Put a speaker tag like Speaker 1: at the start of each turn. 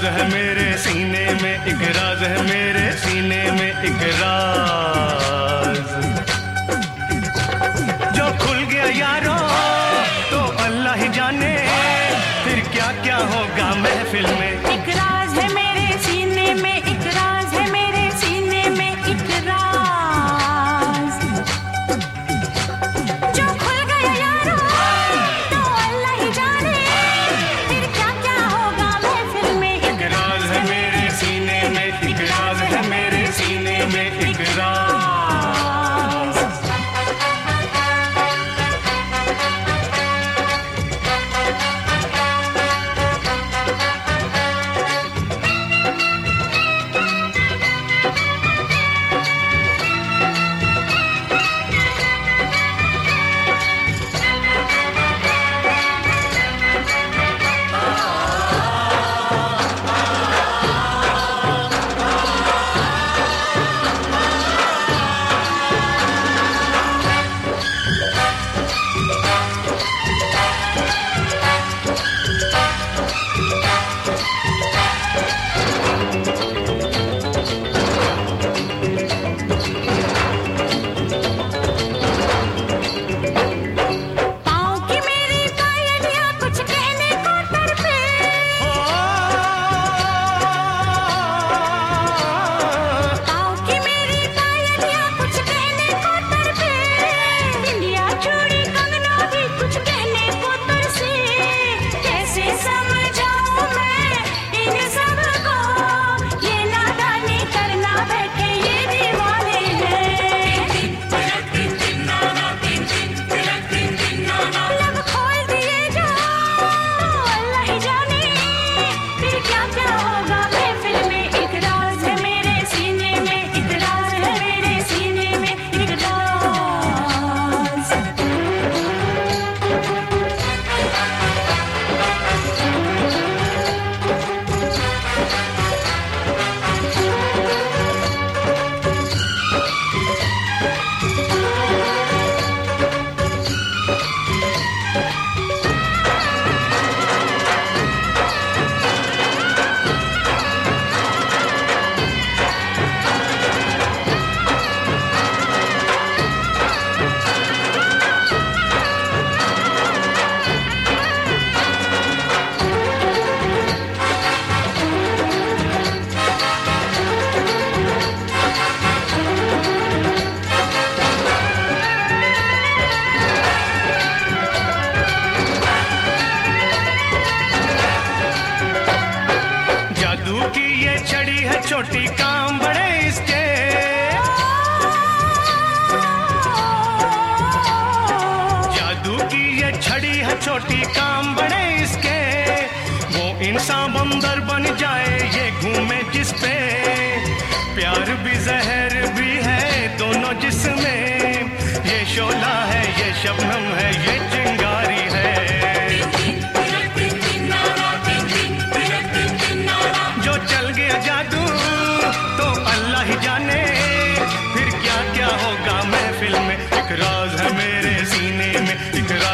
Speaker 1: राज है मेरे सीने में, एक राज है
Speaker 2: मेरे सीने में, एक राज। जो खुल गया यारो तो अल्लाह ही जाने फिर क्या क्या होगा महफिल में। बन जाए ये घूमे किस पे प्यार भी, जहर भी है दोनों जिसमें। ये शोला है, ये शबनम है, ये चिंगारी है। जो चल गया जादू तो अल्लाह ही जाने। फिर क्या क्या होगा महफिल में? एक राज है मेरे सीने में, एक राज